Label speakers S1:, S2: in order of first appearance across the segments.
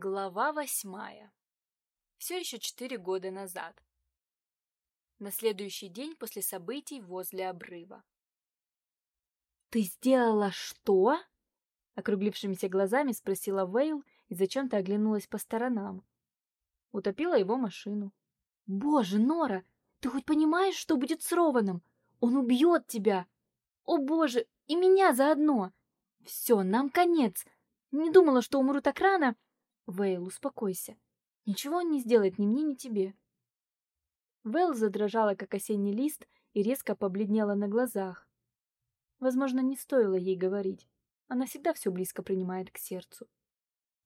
S1: Глава восьмая. Все еще четыре года назад. На следующий день после событий возле обрыва.
S2: «Ты сделала что?» Округлившимися глазами спросила Вейл и зачем-то оглянулась по сторонам.
S1: Утопила его машину.
S2: «Боже, Нора, ты хоть понимаешь, что будет с Рованом? Он убьет тебя! О боже, и меня заодно! Все, нам конец! Не думала, что умру так рано!» Вейл, успокойся. Ничего он не сделает ни мне, ни тебе.
S1: Вейл задрожала, как осенний лист, и резко побледнела на глазах. Возможно, не стоило ей говорить. Она всегда все близко принимает к сердцу.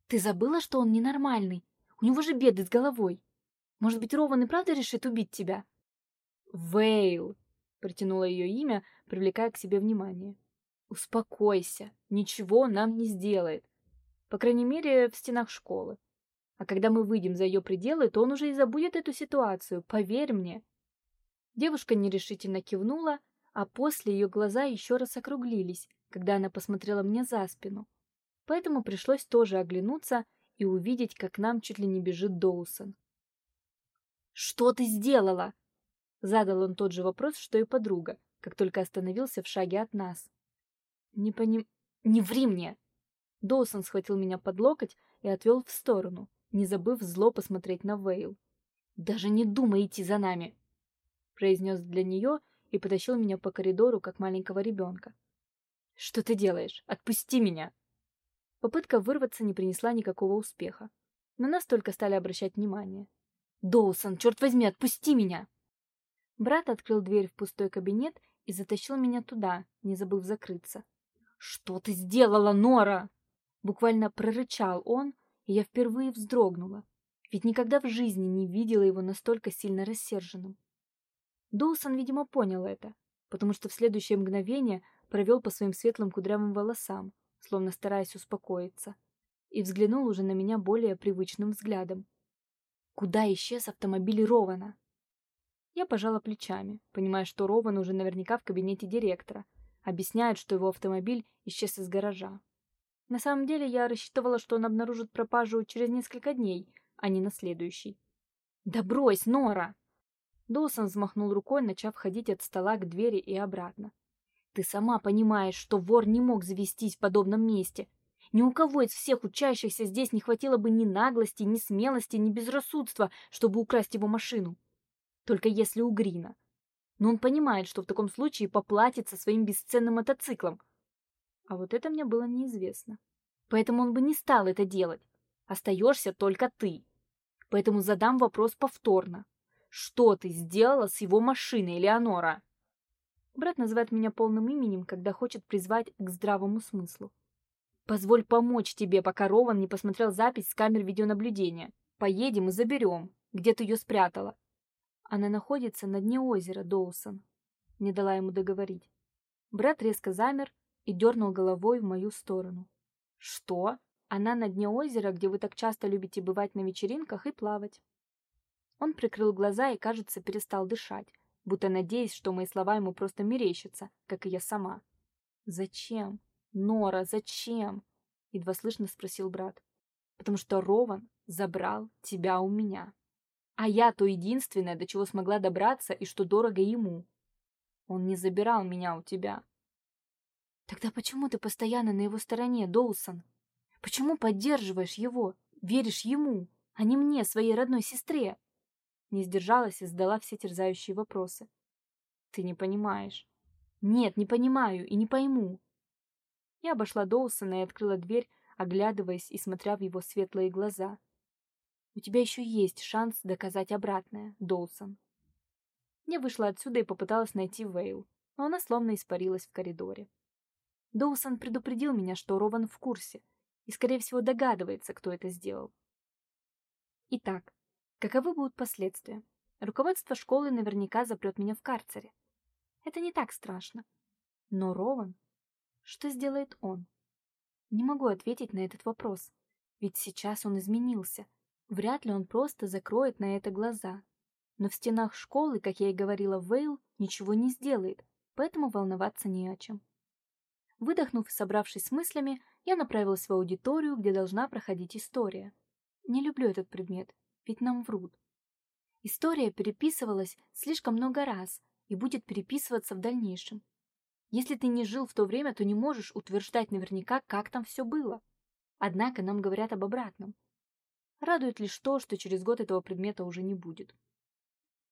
S2: Ты забыла, что он ненормальный? У него же беды с головой. Может быть, Рован и правда решит убить тебя?
S1: Вейл, протянула ее имя, привлекая к себе внимание. Успокойся, ничего нам не сделает. По крайней мере, в стенах школы. А когда мы выйдем за ее пределы, то он уже и забудет эту ситуацию, поверь мне. Девушка нерешительно кивнула, а после ее глаза еще раз округлились, когда она посмотрела мне за спину. Поэтому пришлось тоже оглянуться и увидеть, как нам чуть ли не бежит Доусон.
S2: «Что ты сделала?»
S1: Задал он тот же вопрос, что и подруга, как только остановился в шаге от нас.
S2: «Не поним... Не ври мне!»
S1: Доусон схватил меня под локоть и отвел в сторону, не забыв зло посмотреть на Вейл.
S2: «Даже не думай идти за нами!»
S1: произнес для нее и потащил меня по коридору, как маленького ребенка. «Что ты делаешь? Отпусти меня!» Попытка вырваться не принесла никакого успеха. На нас только стали обращать внимание.
S2: «Доусон, черт возьми, отпусти меня!»
S1: Брат открыл дверь в пустой кабинет и затащил меня туда, не забыв закрыться.
S2: «Что ты сделала, Нора?»
S1: Буквально прорычал он, и я впервые вздрогнула, ведь никогда в жизни не видела его настолько сильно рассерженным. Доусон, видимо, понял это, потому что в следующее мгновение провел по своим светлым кудрявым волосам, словно стараясь успокоиться, и взглянул уже на меня более привычным взглядом.
S2: Куда исчез автомобиль Рована?
S1: Я пожала плечами, понимая, что Рован уже наверняка в кабинете директора, объясняет, что его автомобиль исчез из гаража. На самом деле я рассчитывала, что он обнаружит пропажу через несколько дней, а не на следующий.
S2: «Да брось, Нора!»
S1: Доусон взмахнул рукой, начав ходить от стола к двери и обратно.
S2: «Ты сама понимаешь, что вор не мог завестись в подобном месте. Ни у кого из всех учащихся здесь не хватило бы ни наглости, ни смелости, ни безрассудства, чтобы украсть его машину. Только если у Грина. Но он понимает, что в таком случае поплатится своим бесценным мотоциклом,
S1: а вот это мне было неизвестно.
S2: Поэтому он бы не стал это делать. Остаешься только ты. Поэтому задам вопрос повторно. Что ты сделала с его машиной, Леонора?
S1: Брат называет меня полным именем, когда хочет призвать к здравому смыслу.
S2: Позволь помочь тебе, пока Рован не посмотрел запись с камер видеонаблюдения. Поедем и заберем. Где ты ее спрятала?
S1: Она находится на дне озера, Доусон. Не дала ему договорить. Брат резко замер, и дернул головой в мою сторону.
S2: «Что?
S1: Она на дне озера, где вы так часто любите бывать на вечеринках и плавать». Он прикрыл глаза и, кажется, перестал дышать, будто надеясь, что мои слова ему просто мерещатся, как и я сама. «Зачем? Нора, зачем?» — едва слышно спросил брат. «Потому что Рован забрал тебя у меня. А я то единственное, до чего смогла добраться и что дорого ему. Он не забирал меня у тебя.
S2: Тогда почему ты постоянно на его стороне, Доусон? Почему поддерживаешь его, веришь ему, а не мне, своей родной сестре?
S1: Не сдержалась и задала все терзающие вопросы. Ты не понимаешь.
S2: Нет, не понимаю и не пойму.
S1: Я обошла Доусона и открыла дверь, оглядываясь и смотря в его светлые глаза. У тебя еще есть шанс доказать обратное, Доусон. Я вышла отсюда и попыталась найти Вейл, но она словно испарилась в коридоре. Доусон предупредил меня, что Рован в курсе и, скорее всего, догадывается, кто это сделал. Итак, каковы будут последствия? Руководство школы наверняка запрет меня в карцере. Это не так страшно. Но Рован? Что сделает он? Не могу ответить на этот вопрос, ведь сейчас он изменился. Вряд ли он просто закроет на это глаза. Но в стенах школы, как я и говорила Вейл, ничего не сделает, поэтому волноваться не о чем. Выдохнув и собравшись с мыслями, я направилась в аудиторию, где должна проходить история. Не люблю этот предмет, ведь нам врут. История переписывалась слишком много раз и будет переписываться в дальнейшем. Если ты не жил в то время, то не можешь утверждать наверняка, как там все было. Однако нам говорят об обратном. Радует лишь то, что через год этого предмета уже не будет.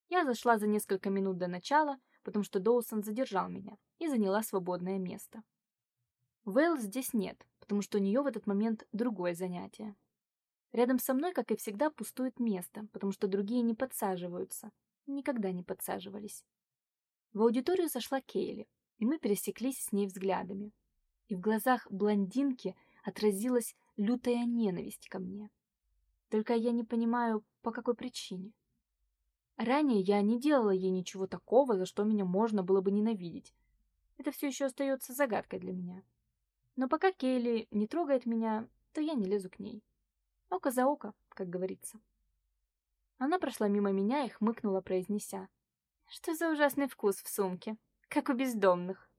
S1: Я зашла за несколько минут до начала, потому что Доусон задержал меня и заняла свободное место. Вейл здесь нет, потому что у нее в этот момент другое занятие. Рядом со мной, как и всегда, пустует место, потому что другие не подсаживаются. Никогда не подсаживались. В аудиторию зашла Кейли, и мы пересеклись с ней взглядами. И в глазах блондинки отразилась лютая ненависть ко мне. Только я не понимаю, по какой причине. Ранее я не делала ей ничего такого, за что меня можно было бы ненавидеть. Это все еще остается загадкой для меня. Но пока Кейли не трогает меня, то я не лезу к ней. Око за око, как говорится. Она прошла мимо меня и хмыкнула, произнеся. «Что за ужасный вкус в сумке? Как у бездомных!»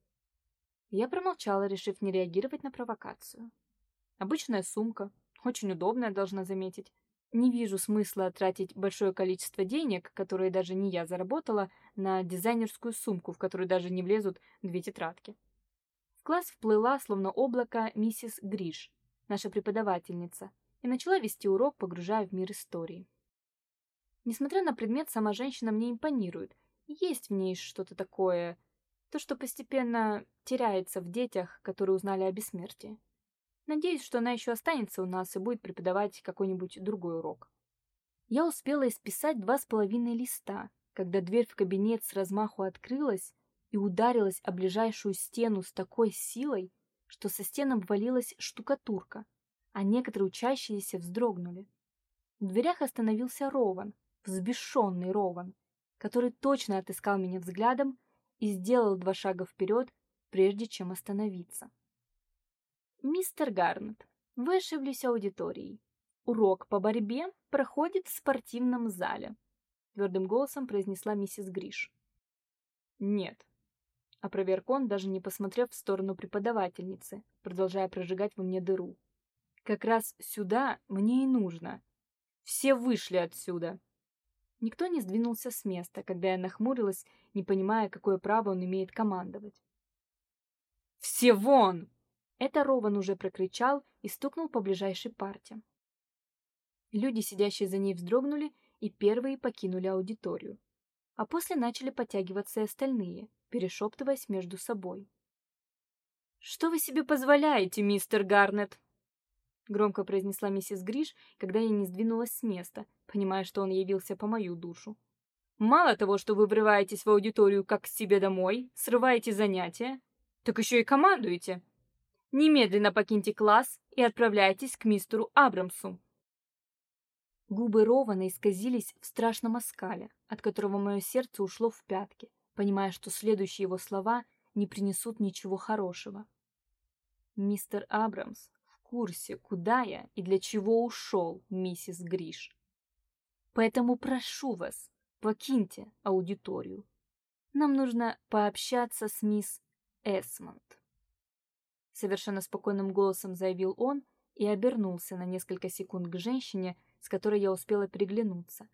S1: Я промолчала, решив не реагировать на провокацию. Обычная сумка, очень удобная, должна заметить. Не вижу смысла тратить большое количество денег, которые даже не я заработала, на дизайнерскую сумку, в которую даже не влезут две тетрадки. В класс вплыла, словно облако, миссис Гриш, наша преподавательница, и начала вести урок, погружая в мир истории. Несмотря на предмет, сама женщина мне импонирует. Есть в ней что-то такое, то, что постепенно теряется в детях, которые узнали о бессмертии. Надеюсь, что она еще останется у нас и будет преподавать какой-нибудь другой урок. Я успела исписать два с половиной листа, когда дверь в кабинет с размаху открылась и ударилась о ближайшую стену с такой силой, что со стен обвалилась штукатурка, а некоторые учащиеся вздрогнули. В дверях остановился Рован, взбешенный Рован, который точно отыскал меня взглядом и сделал два шага вперед, прежде чем остановиться. «Мистер Гарнет, вы ошиблись аудиторией. Урок по борьбе проходит в спортивном зале», твердым голосом произнесла миссис Гриш. «Нет», опроверг он, даже не посмотрев в сторону преподавательницы, продолжая прожигать во мне дыру. Как раз сюда мне и нужно. Все вышли отсюда. Никто не сдвинулся с места, когда я нахмурилась, не понимая, какое право он имеет командовать. «Все вон!» Это Рован уже прокричал и стукнул по ближайшей парте. Люди, сидящие за ней, вздрогнули и первые покинули аудиторию. А после начали подтягиваться и остальные, перешептываясь между собой. «Что вы себе позволяете, мистер Гарнет?» громко произнесла миссис Гриш, когда я не сдвинулась с места, понимая, что он явился по мою душу. Мало того, что вы врываетесь в аудиторию как к себе домой, срываете занятия, так еще и командуете. Немедленно покиньте класс и отправляйтесь к мистеру Абрамсу. Губы Рована исказились в страшном оскале, от которого мое сердце ушло в пятки, понимая, что следующие его слова не принесут ничего хорошего. Мистер Абрамс курсе, куда я и для чего ушел, миссис Гриш. Поэтому прошу вас, покиньте аудиторию. Нам нужно пообщаться с мисс Эсмонд. Совершенно спокойным голосом заявил он и обернулся на несколько секунд к женщине, с которой я успела переглянуться.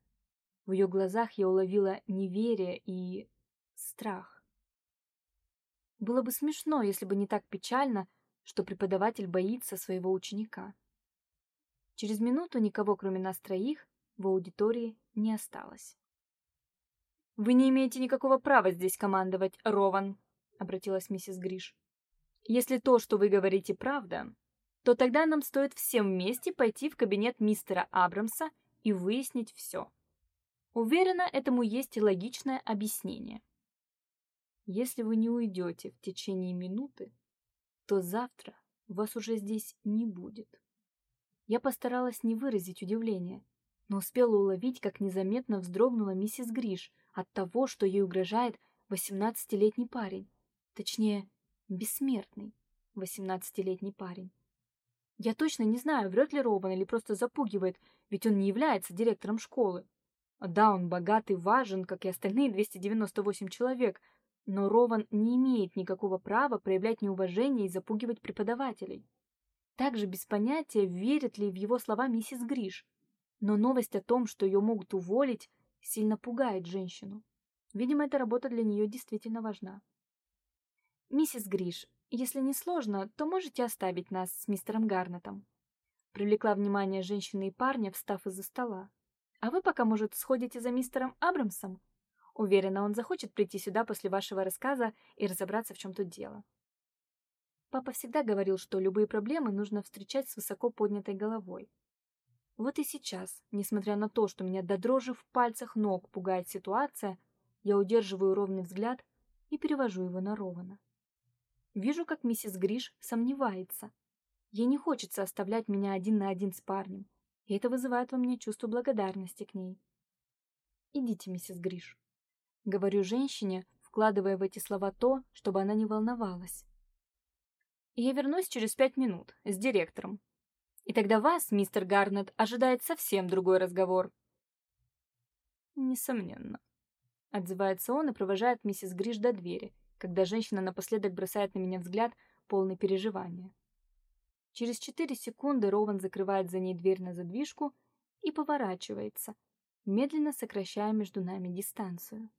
S1: В ее глазах я уловила неверие и страх. Было бы смешно, если бы не так печально, что преподаватель боится своего ученика. Через минуту никого, кроме нас троих, в аудитории не осталось. «Вы не имеете никакого права здесь командовать, Рован», — обратилась миссис Гриш. «Если то, что вы говорите, правда, то тогда нам стоит всем вместе пойти в кабинет мистера Абрамса и выяснить все. Уверена, этому есть логичное объяснение. Если вы не уйдете в течение минуты, то завтра вас уже здесь не будет. Я постаралась не выразить удивления, но успела уловить, как незаметно вздрогнула миссис Гриш от того, что ей угрожает восемнадцатилетний парень. Точнее, бессмертный восемнадцатилетний парень. Я точно не знаю, врет ли Рован или просто запугивает, ведь он не является директором школы. Да, он богат и важен, как и остальные 298 человек, но Рован не имеет никакого права проявлять неуважение и запугивать преподавателей. Также без понятия, верит ли в его слова миссис Гриш. Но новость о том, что ее могут уволить, сильно пугает женщину. Видимо, эта работа для нее действительно важна. «Миссис Гриш, если не сложно, то можете оставить нас с мистером Гарнетом?» Привлекла внимание женщины и парня, встав из-за стола. «А вы пока, может, сходите за мистером Абрамсом? Уверена, он захочет прийти сюда после вашего рассказа и разобраться, в чем тут дело». Папа всегда говорил, что любые проблемы нужно встречать с высоко поднятой головой. Вот и сейчас, несмотря на то, что меня до дрожи в пальцах ног пугает ситуация, я удерживаю ровный взгляд и перевожу его на Рована. Вижу, как миссис Гриш сомневается. Ей не хочется оставлять меня один на один с парнем, и это вызывает во мне чувство благодарности к ней. «Идите, миссис Гриш», — говорю женщине, вкладывая в эти слова то, чтобы она не волновалась. «Я вернусь через пять минут с директором. И тогда вас, мистер Гарнет, ожидает совсем другой разговор». «Несомненно», — отзывается он и провожает миссис Гриш до двери, когда женщина напоследок бросает на меня взгляд, полный переживания. Через четыре секунды Рован закрывает за ней дверь на задвижку и поворачивается, медленно сокращая между нами дистанцию.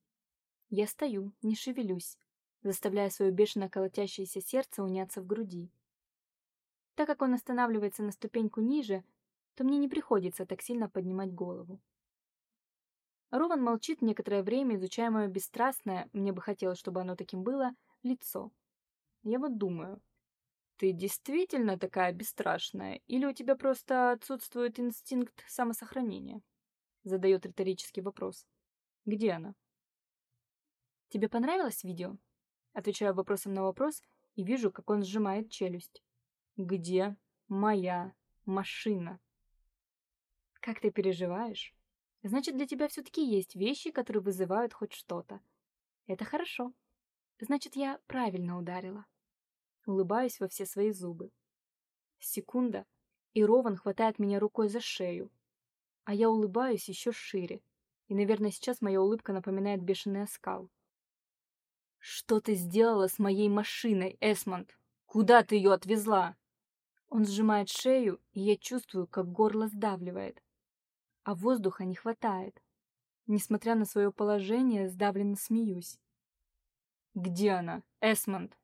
S1: Я стою, не шевелюсь, заставляя свое бешено колотящееся сердце уняться в груди. Так как он останавливается на ступеньку ниже, то мне не приходится так сильно поднимать голову. Рован молчит некоторое время, изучая мое бесстрастное, мне бы хотелось, чтобы оно таким было, лицо. Я вот думаю, ты действительно такая бесстрашная, или у тебя просто отсутствует инстинкт самосохранения? Задает риторический вопрос. Где она? Тебе понравилось видео? Отвечаю вопросом на вопрос и вижу, как он сжимает челюсть. Где моя машина? Как ты переживаешь? Значит, для тебя все-таки есть вещи, которые вызывают хоть что-то. Это хорошо. Значит, я правильно ударила. Улыбаюсь во все свои зубы. Секунда, и Рован хватает меня рукой за шею. А я улыбаюсь еще шире. И, наверное, сейчас моя улыбка напоминает бешеный оскал. «Что ты сделала с моей машиной, Эсмонд? Куда ты ее отвезла?» Он сжимает шею, и я чувствую, как горло сдавливает а воздуха не хватает. Несмотря на свое положение, сдавленно смеюсь. «Где она, Эсмонд?»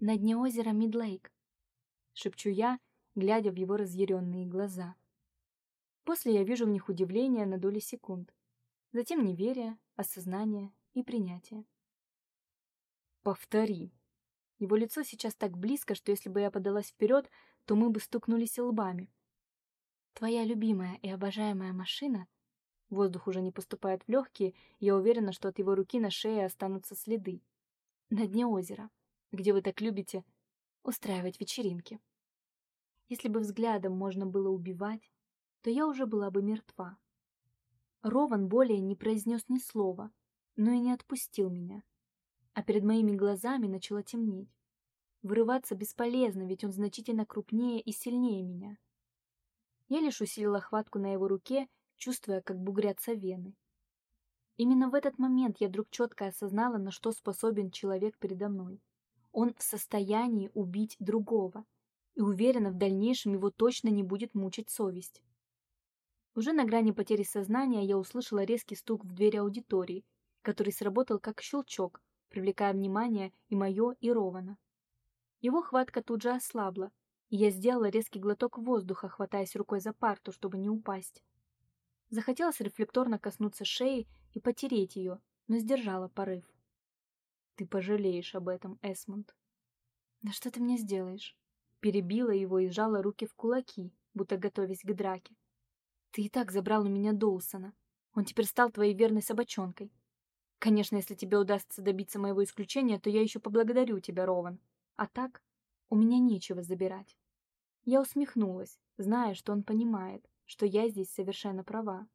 S1: «На дне озера Мидлейк», — шепчу я, глядя в его разъяренные глаза. После я вижу в них удивление на доли секунд, затем неверие, осознание и принятие. «Повтори». Его лицо сейчас так близко, что если бы я подалась вперед, то мы бы стукнулись лбами. Твоя любимая и обожаемая машина? Воздух уже не поступает в легкие, я уверена, что от его руки на шее останутся следы. На дне озера, где вы так любите устраивать вечеринки. Если бы взглядом можно было убивать, то я уже была бы мертва. Рован более не произнес ни слова, но и не отпустил меня. А перед моими глазами начало темнеть. Вырываться бесполезно, ведь он значительно крупнее и сильнее меня. Я лишь усилила хватку на его руке, чувствуя, как бугрятся вены. Именно в этот момент я вдруг четко осознала, на что способен человек передо мной. Он в состоянии убить другого, и уверена, в дальнейшем его точно не будет мучить совесть. Уже на грани потери сознания я услышала резкий стук в дверь аудитории, который сработал как щелчок, привлекая внимание и мое, и Рована. Его хватка тут же ослабла, я сделала резкий глоток воздуха, хватаясь рукой за парту, чтобы не упасть. Захотелось рефлекторно коснуться шеи и потереть ее, но сдержала порыв. «Ты пожалеешь об этом, Эсмонд». «Да что ты мне сделаешь?» Перебила его и сжала руки в кулаки, будто готовясь к драке. «Ты и так забрал у меня Доусона. Он теперь стал твоей верной собачонкой. Конечно, если тебе удастся добиться моего исключения, то я еще поблагодарю тебя, Рован. А так, у меня нечего забирать. Я усмехнулась, зная, что он понимает, что я здесь совершенно права.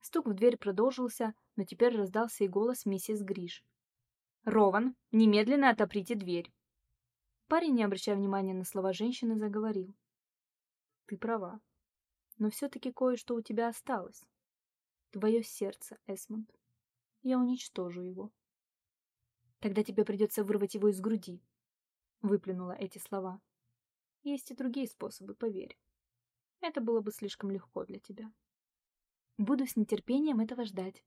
S1: Стук в дверь продолжился, но теперь раздался и голос миссис Гриш. «Рован, немедленно отоприте дверь!» Парень, не обращая внимания на слова женщины, заговорил. «Ты права. Но все-таки кое-что у тебя осталось. Твое сердце, Эсмонд. Я уничтожу его. Тогда тебе придется вырвать его из груди, выплюнула эти слова. Есть и другие способы, поверь. Это было бы слишком легко для тебя.
S2: Буду с нетерпением этого ждать.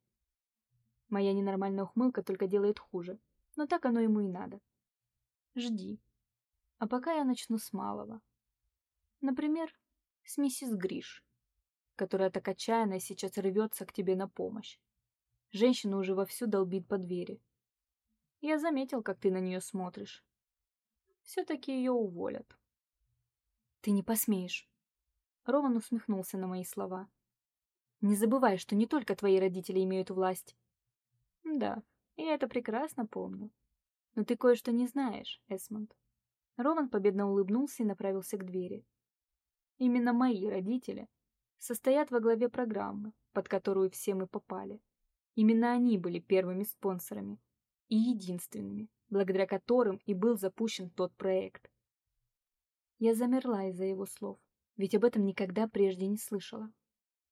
S2: Моя ненормальная ухмылка только делает хуже, но так оно ему и надо. Жди. А пока я начну с малого. Например, с миссис Гриш, которая так отчаянно сейчас рвется к тебе на помощь. Женщина уже вовсю долбит по двери. Я заметил, как ты на нее смотришь. Все-таки ее уволят. Ты не посмеешь. Роман усмехнулся на мои слова. Не забывай, что не только твои родители имеют власть.
S1: Да, я это прекрасно помню.
S2: Но ты кое-что не знаешь, Эсмонд. Роман победно улыбнулся и направился к двери. Именно мои родители состоят во главе программы, под которую все мы попали. Именно они были первыми спонсорами и единственными, благодаря которым и был запущен тот проект. Я замерла из-за его слов, ведь об этом никогда прежде не слышала.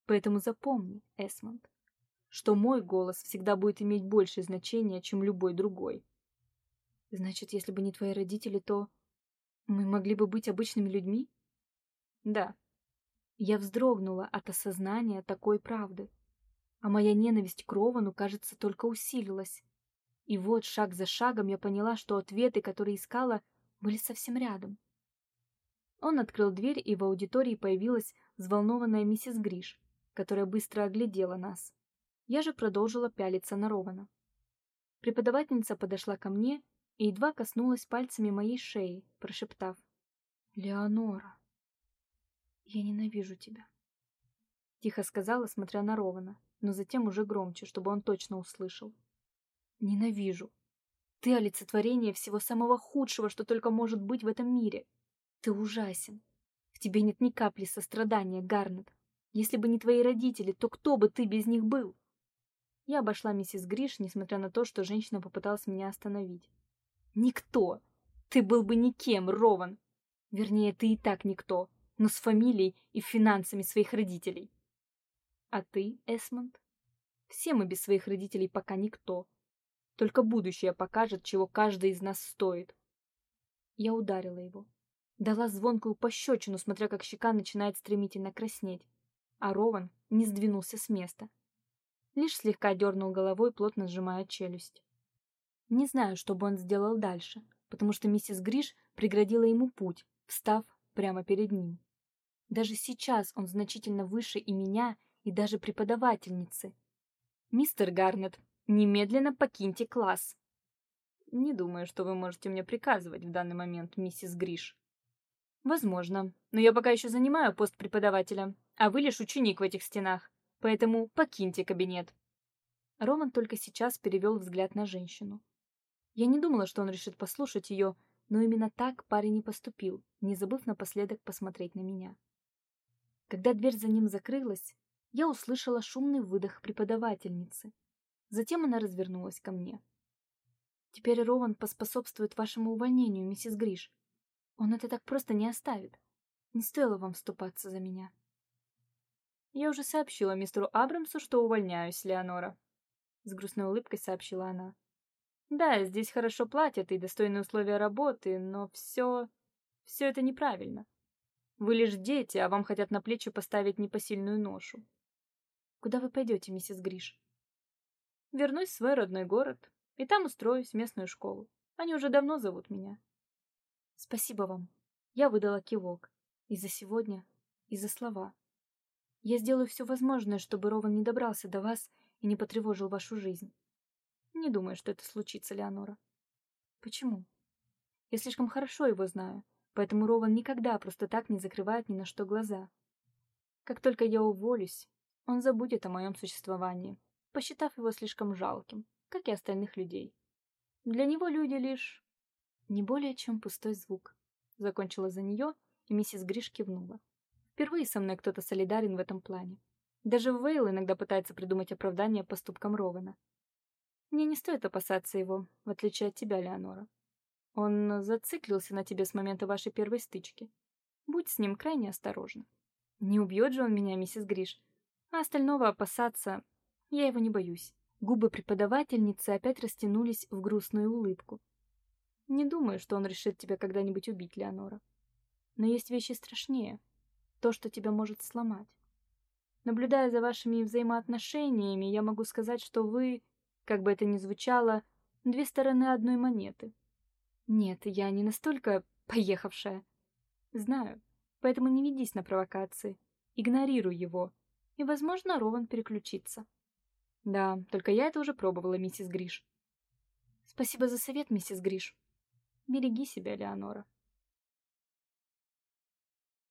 S2: Поэтому запомни, Эсмонд, что мой голос всегда будет иметь большее значение, чем любой другой. Значит, если бы не твои родители, то мы могли бы быть обычными людьми?
S1: Да.
S2: Я вздрогнула от осознания такой правды. А моя ненависть к Ровану, кажется, только усилилась. И вот, шаг за шагом, я поняла, что ответы, которые искала, были совсем рядом. Он открыл дверь, и в аудитории появилась взволнованная миссис Гриш, которая быстро оглядела нас. Я же продолжила пялиться на Рована. Преподавательница подошла ко мне и едва коснулась пальцами моей шеи, прошептав. «Леонора!» «Я ненавижу тебя», — тихо сказала, смотря на Рована, но затем уже громче, чтобы он точно услышал. «Ненавижу. Ты олицетворение всего самого худшего, что только может быть в этом мире. Ты ужасен. В тебе нет ни капли сострадания, Гарнет. Если бы не твои родители, то кто бы ты без них был?» Я обошла миссис Гриш, несмотря на то, что женщина попыталась меня остановить. «Никто! Ты был бы никем, Рован! Вернее, ты и так никто но с фамилией и финансами своих родителей. А ты, Эсмонд? Все мы без своих родителей пока никто. Только будущее покажет, чего каждый из нас стоит. Я ударила его. Дала звонкую пощечину, смотря как щека начинает стремительно краснеть. А Рован не сдвинулся с места. Лишь слегка дернул головой, плотно сжимая челюсть. Не знаю, что бы он сделал дальше, потому что миссис Гриш преградила ему путь, встав прямо перед ним. Даже сейчас он значительно выше и меня, и даже преподавательницы. «Мистер Гарнет, немедленно покиньте класс!»
S1: «Не думаю, что вы можете мне приказывать в данный момент, миссис Гриш».
S2: «Возможно, но я пока еще занимаю пост преподавателя, а вы лишь ученик в этих стенах, поэтому покиньте кабинет». Роман только сейчас перевел взгляд на женщину. Я не думала, что он решит послушать ее, но именно так парень и поступил, не забыв напоследок посмотреть на меня. Когда дверь за ним закрылась, я услышала шумный выдох преподавательницы. Затем она развернулась ко мне. «Теперь Рован поспособствует вашему увольнению, миссис Гриш. Он это так просто не оставит. Не стоило вам вступаться за меня».
S1: «Я уже сообщила мистеру Абрамсу, что увольняюсь, Леонора», — с грустной улыбкой сообщила она. «Да, здесь хорошо платят и достойные условия работы, но все... все это неправильно. Вы лишь дети, а вам хотят на плечи поставить непосильную ношу.
S2: Куда вы пойдете, миссис Гриш?
S1: Вернусь в свой родной город, и там устроюсь в местную школу. Они уже давно зовут меня.
S2: Спасибо вам. Я выдала кивок. И за сегодня, и за слова. Я сделаю все возможное, чтобы Рован не добрался до вас и не потревожил вашу жизнь.
S1: Не думаю, что это случится, Леонора.
S2: Почему? Я слишком хорошо его знаю, поэтому Рован никогда просто так не закрывает ни на что глаза. Как только я уволюсь, он забудет о моем существовании, посчитав его слишком жалким, как и остальных людей. Для него люди лишь... не более чем пустой звук. Закончила за нее, и миссис Гриш кивнула. Впервые со мной кто-то солидарен в этом плане. Даже Вейл иногда пытается придумать оправдание поступкам Рована. Мне не стоит опасаться его, в отличие от тебя, Леонора. Он зациклился на тебе с момента вашей первой стычки. Будь с ним крайне осторожна. Не убьет же он меня, миссис Гриш. А остального опасаться... Я его не боюсь. Губы преподавательницы опять растянулись в грустную улыбку. Не думаю, что он решит тебя когда-нибудь убить, Леонора. Но есть вещи страшнее.
S1: то, что тебя может сломать. Наблюдая за вашими взаимоотношениями, я могу сказать, что вы, как бы это ни звучало, две стороны одной монеты. Нет, я не настолько поехавшая. Знаю, поэтому не ведись на провокации. Игнорируй его, и, возможно, Рован переключится. Да, только я это уже пробовала, миссис Гриш. Спасибо за совет, миссис Гриш. Береги себя, Леонора.